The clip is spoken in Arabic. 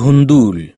هندول.